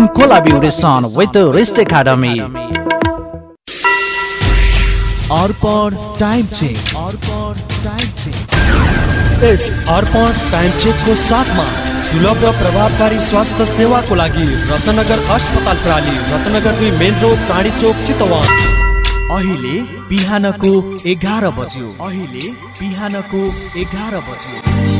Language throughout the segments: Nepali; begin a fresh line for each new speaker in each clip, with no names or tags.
in collaboration with Rest Academy.
Arpan time check Arpan time check yes Arpan time चेकको साथमा सुलभ र प्रभावकारी स्वास्थ्य सेवाको लागि रत्नगर अस्पताल प्राली रत्नगर दुई मेन रोड चाँडी चोक चितवन। अहिले बिहानको एघार बज्यो। अहिले बिहानको एघार बज्यो।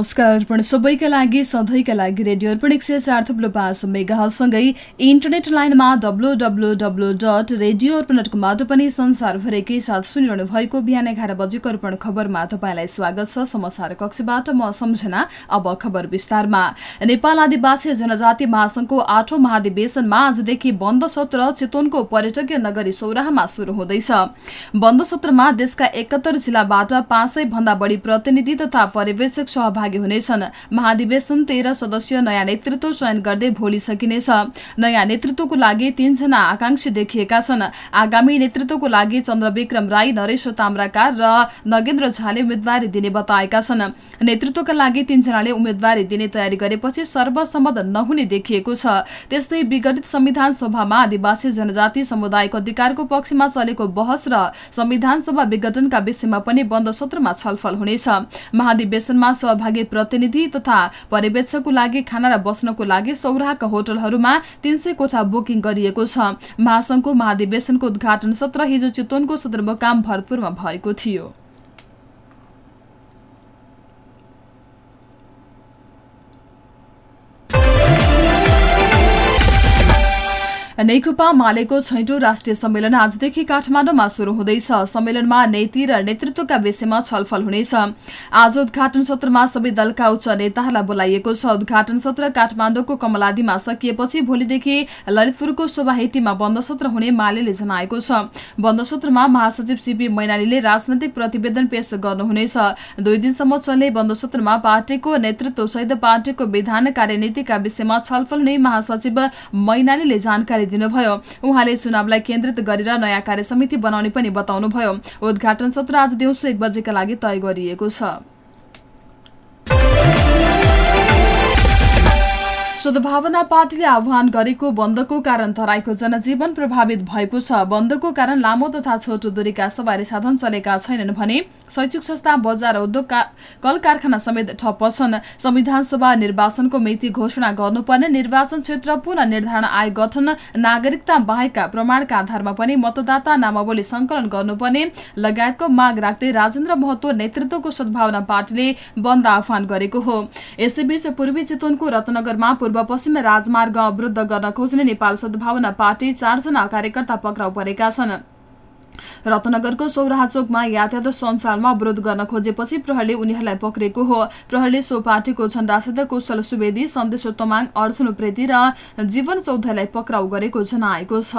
नमस्कार अर्पण सबैका लागि सधैँका लागि रेडियो अर्पण एक सय चार थुप्लो पाँच मेगासँगै इन्टरनेट लाइनमा W W W dot radio Arpan dot कमबाट पनि संसारभरिकै साथ सुनिरहनु भएको बिहान एघार बजेको अर्पण खबरमा तपाईँलाई स्वागत छ। समाचार कक्षबाट म सम्झना अब खबर विस्तारमा। नेपाल आदिवासी जनजाति महासंघको आठौं महाधिवेशनमा आजदेखि बन्द सत्र चितवनको पर्यटकीय नगरी सौराहामा शुरू हुँदैछ। बन्द सत्रमा देशका एकहत्तर जिल्लाबाट पाँच सय भन्दा बढी प्रतिनिधि तथा पर्यवेक्षक सहभागी हुनेछन्। महाधिवेशन तेह्र सदस्यीय नयाँ नेतृत्व चयन गर्दै भोलि सकिनेछ। नयाँ नेतृत्वको लागि तीनजना आकांक्षी देखिएका छन्। आगामी नेतृत्वको लागि चन्द्रविक्रम राई नरेश ताम्राकार र नगेन्द्र झाले उम्मेद्वारी दिने बताएका छन्। नेतृत्वका लागि तीनजनाले उम्मेद्वारी दिने तयारी गरेपछि सर्वसम्मत नहुने देखिएको छ। त्यस्तै विघटित संविधान सभामा आदिवासी जनजाति समुदायको अधिकारको पक्षमा चलेको बहस र संविधान सभा विघटनका विषयमा पनि बन्द सत्रमा छलफल हुनेछ। महाधिवेशनमा सहभागी प्रतिनिधि तथा पर्यवेक्षकको लागि खाना र बस्नको लागि सौराहका होटलहरूमा तीन सय कोठा बुकिङ गरिएको छ। महासंघको महाधिवेशनको उद्घाटन सत्र हिजो चितवनको सदरमुकाम भरतपुरमा भएको थियो। नेकपा मालेको छैटौं राष्ट्रिय सम्मेलन आजदेखि काठमाडौँमा शुरू हुँदैछ। सम्मेलनमा नीति र नेतृत्वका विषयमा छलफल हुनेछ। आज उद्घाटन सत्रमा सबै दलका उच्च नेताहरूलाई बोलाइएको छ। उद्घाटन सत्र काठमाडौँको कमलादीमा सकिएपछि भोलिदेखि ललितपुरको शोभाहेटीमा बन्द सत्र हुने मालेले जनाएको छ। बन्द सत्रमा महासचिव सीपी मैनालीले राजनैतिक प्रतिवेदन पेश गर्नुहुनेछ। दुई दिनसम्म चल्ने बन्द सत्रमा पार्टीको नेतृत्व सहित पार्टीको विधान कार्यनीतिका विषयमा छलफल हुने महासचिव मैनालीले जानकारी दिनुभयो उहाँले चुनावलाई केन्द्रित गरेर नयाँ कार्य समिति बनाउने पनि बताउनुभयो। उद्घाटन सत्र आज दिउँसो एक बजेका लागि तय गरिएको छ। सद्भावना पार्टीले आह्वान गरेको बन्दको कारण तराईको जनजीवन प्रभावित भएको छ। बन्दको कारण लामो तथा छोटो दूरीका सवारी साधन चलेका छैनन् भने शैक्षिक संस्था बजार उद्योग कल कारखाना समेत ठप्प छन्। संविधान सभा निर्वाचनको मिति घोषणा गर्नुपर्ने निर्वाचन क्षेत्र पुनः निर्धारण आयोग गठन नागरिकता बाहेकका प्रमाणका आधारमा पनि मतदाता नामावली संकलन गर्नुपर्ने लगायतको माग राख्दै राजेन्द्र महतो नेतृत्वको सद्भावना पार्टीले बन्द आह्वान गरेको हो। यसैबीच पूर्वी चितवनको रत्नगरमा पूर्व पश्चिम राजमार्ग अवरुद्ध गर्न खोज्ने नेपाल सद्भावना पार्टी चारजना कार्यकर्ता पक्राउ परेका छन्। रत्नगरको सौराहा चोकमा यातायात सञ्चालनमा अवरोध गर्न खोजेपछि प्रहरले उनीहरूलाई पक्रेको हो। प्रहरले सो पार्टीको झण्डासित कुशल सुवेदी सन्देश तमाङ अर्जुन उप्रेती र जीवन चौधरीलाई पक्राउ गरेको जनाएको छ।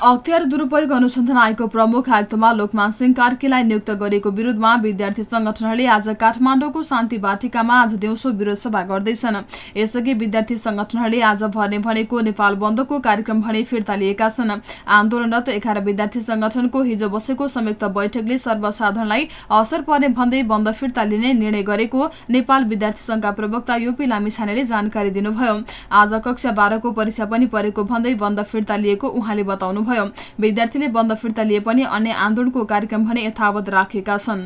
अख्तियार दुरूपयोग अनुसन्धान आयोगको प्रमुख आयुक्तमा लोकमान सिंह कार्कीलाई नियुक्त गरेको विरोधमा विद्यार्थी संगठनहरूले आज काठमाडौँको शान्ति बाटिकामा आज दिउँसो विरोध सभा गर्दैछन्। यसअघि विद्यार्थी संगठनहरूले आज भर्ने भनेको नेपाल बन्दको कार्यक्रम भने फिर्ता लिएका छन्। आन्दोलनरत एघार विद्यार्थी संगठनको हिजो बसेको संयुक्त बैठकले सर्वसाधारणलाई असर पर्ने भन्दै बन्द फिर्ता लिने निर्णय गरेको नेपाल विद्यार्थी संघका प्रवक्ता युपी लामिछानेले जानकारी दिनुभयो। आज कक्षा बाह्रको परीक्षा पनि परेको भन्दै बन्द फिर्ता लिएको उहाँले बताउनु भयो। विद्यार्थीले बन्द फिर्ता लिए पनि अन्य आन्दोलनको कार्यक्रम भने यथावत राखेका छन्।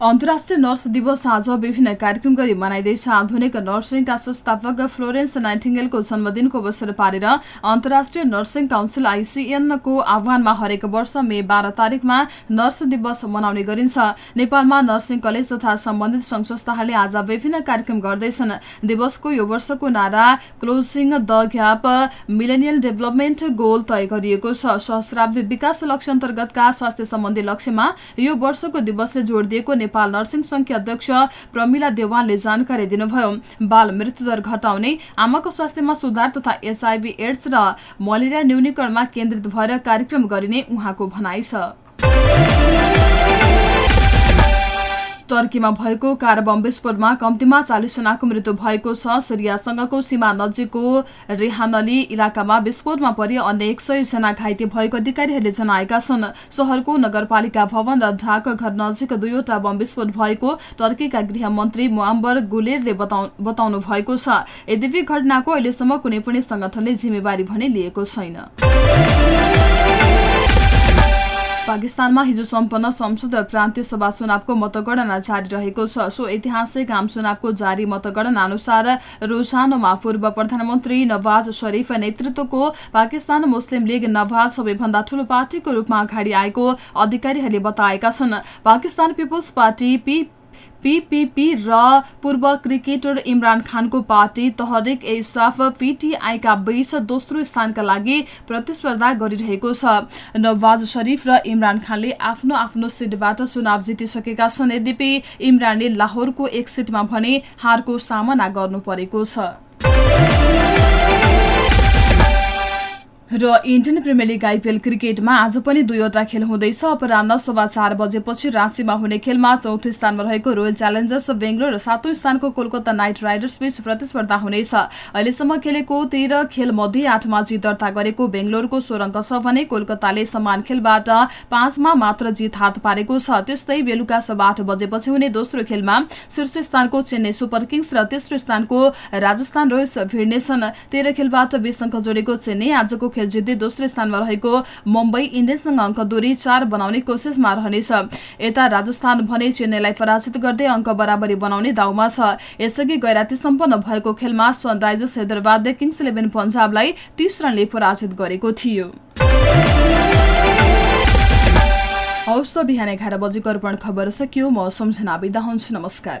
अन्तर्राष्ट्रिय नर्स दिवस आज विभिन्न कार्यक्रम गरी मनाइँदैछ आधुनिक नर्सिङका संस्थापक फ्लोरेन्स नाइटिङ्गेलको जन्मदिनको अवसर पारेर अन्तर्राष्ट्रिय नर्सिङ काउन्सिल आइसिएनको आह्वानमा हरेक वर्ष मे बाह्र तारिकमा नर्स दिवस मनाउने गरिन्छ। नेपालमा नर्सिङ कलेज तथा सम्बन्धित संघ संस्थाहरूले आज विभिन्न कार्यक्रम गर्दैछन्। दिवसको यो वर्षको नारा closing the gap millennial development goal तय गरिएको छ। सहस्राब्दी विकास लक्ष्य अन्तर्गतका स्वास्थ्य सम्बन्धी लक्ष्यमा यो वर्षको दिवसले जोड दिएको नेपाल नर्सिङ संघकी अध्यक्ष प्रमिला देवानले जानकारी दिनुभयो। बाल मृत्युदर घटाउने आमाको स्वास्थ्यमा सुधार तथा एसआईबी एड्स र मलेरिया न्यूनीकरणमा केन्द्रित भएर कार्यक्रम गरिने उहाँको भनाइ छ। टर्कीमा भएको कार बम विस्फोटमा कम्तीमा चालिसजनाको मृत्यु भएको छ। सिरियासँगको सीमा नजिकको रेहानली इलाकामा विस्फोटमा परि अन्य एक जना घाइते भएको अधिकारीहरूले जनाएका छन्। शहरको नगरपालिका भवन र ढाक घर नजिक दुईवटा बम विस्फोट भएको टर्कीका गृहमन्त्री मुआम्बर गुलेरले बताउनु भएको छ। यद्यपि घटनाको अहिलेसम्म कुनै पनि संगठनले जिम्मेवारी भने लिएको छैन। पाकिस्तानमा हिजो सम्पन्न संसद प्रान्तीय सभा चुनावको मतगणना जारी रहेको छ। सो ऐतिहासिक आम चुनावको जारी मतगणना अनुसार रुझानोमा पूर्व प्रधानमन्त्री नवाज शरीफ नेतृत्वको पाकिस्तान मुस्लिम लीग नवाज सबैभन्दा ठूलो पार्टीको रूपमा अगाडि आएको अधिकारीहरूले बताएका छन्। Pakistan peoples party P PPP र पूर्व क्रिकेटर इमरान खानको पार्टी तहरिक ए साफ पीटीआईका बीच दोस्रो स्थानका लागि प्रतिस्पर्धा गरिरहेको छ। नवाज शरीफ र इमरान खानले आफ्नो आफ्नो सिटबाट चुनाव जितिसकेका छन्। यद्यपि इमरानले लाहोरको एक सिटमा भने हारको सामना गर्नु परेको छ। र इन्डियन प्रिमियर लिग आइपिएल क्रिकेटमा आज पनि दुईवटा खेल हुँदैछ। अपरान्न सभा चार बजेपछि राँचीमा हुने खेलमा चौथो स्थानमा रहेको रोयल च्यालेन्जर्स बेङ्गलोर र सातौं स्थानको कोलकाता नाइट राइडर्स बीच प्रतिस्पर्धा हुनेछ। अहिलेसम्म खेलेको तेह्र खेल मध्ये आठमा जित दर्ता गरेको बेङ्गलोरको सोह्र छ भने कोलकाताले समान खेलबाट पाँचमा मात्र जित हात पारेको छ। त्यस्तै बेलुका सभा आठ बजेपछि हुने दोस्रो खेलमा शीर्ष स्थानको चेन्नई सुपर किङ्स र तेस्रो स्थानको राजस्थान रोयल्स भिड्नेछन्। तेह्र खेलबाट बीस अङ्क जोडेको चेन्नई आजको खेल जित्दै दोस्रो स्थानमा रहेको मुम्बई इन्डियन्ससँग अङ्क दूरी चार बनाउने कोसिसमा रहनेछ। यता राजस्थान भने चेन्नईलाई पराजित गर्दै अङ्क बराबरी बनाउने दाउमा छ। यसअघि गैराती सम्पन्न भएको खेलमा सनराइजर्स हैदराबादले किङ्स इलेभेन पन्जाबलाई तीस रनले पराजित गरेको थियो। हौस् त बिहान एघार बजेको अर्पण खबर सकियो। म सम्झना बिदा हुन्छु। नमस्कार।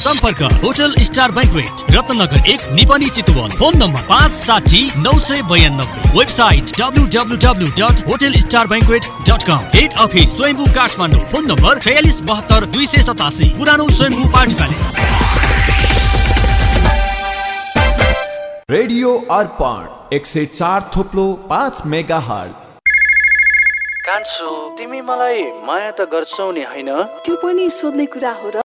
सम्पर्क होटल स्टार ब्याङ्कवेट रत्नगर एक निपनी चितवन। फोन नम्बर पाँच साठी नौ सय बयानब्बे। Website W W W dot hotel star banquet dot com head office Swayambhu Kathmandu. Phone number छयालिस बहत्तर दुई सय सतासी। पुरानो Swayambhu party palace.
Radio Arpan एक सय चार थोप्लो पाँच मेगा हल
कान्छु तिमी मलाई माया त गर्छौ नि होइन?
त्यो पनि सोध्ने कुरा हो र।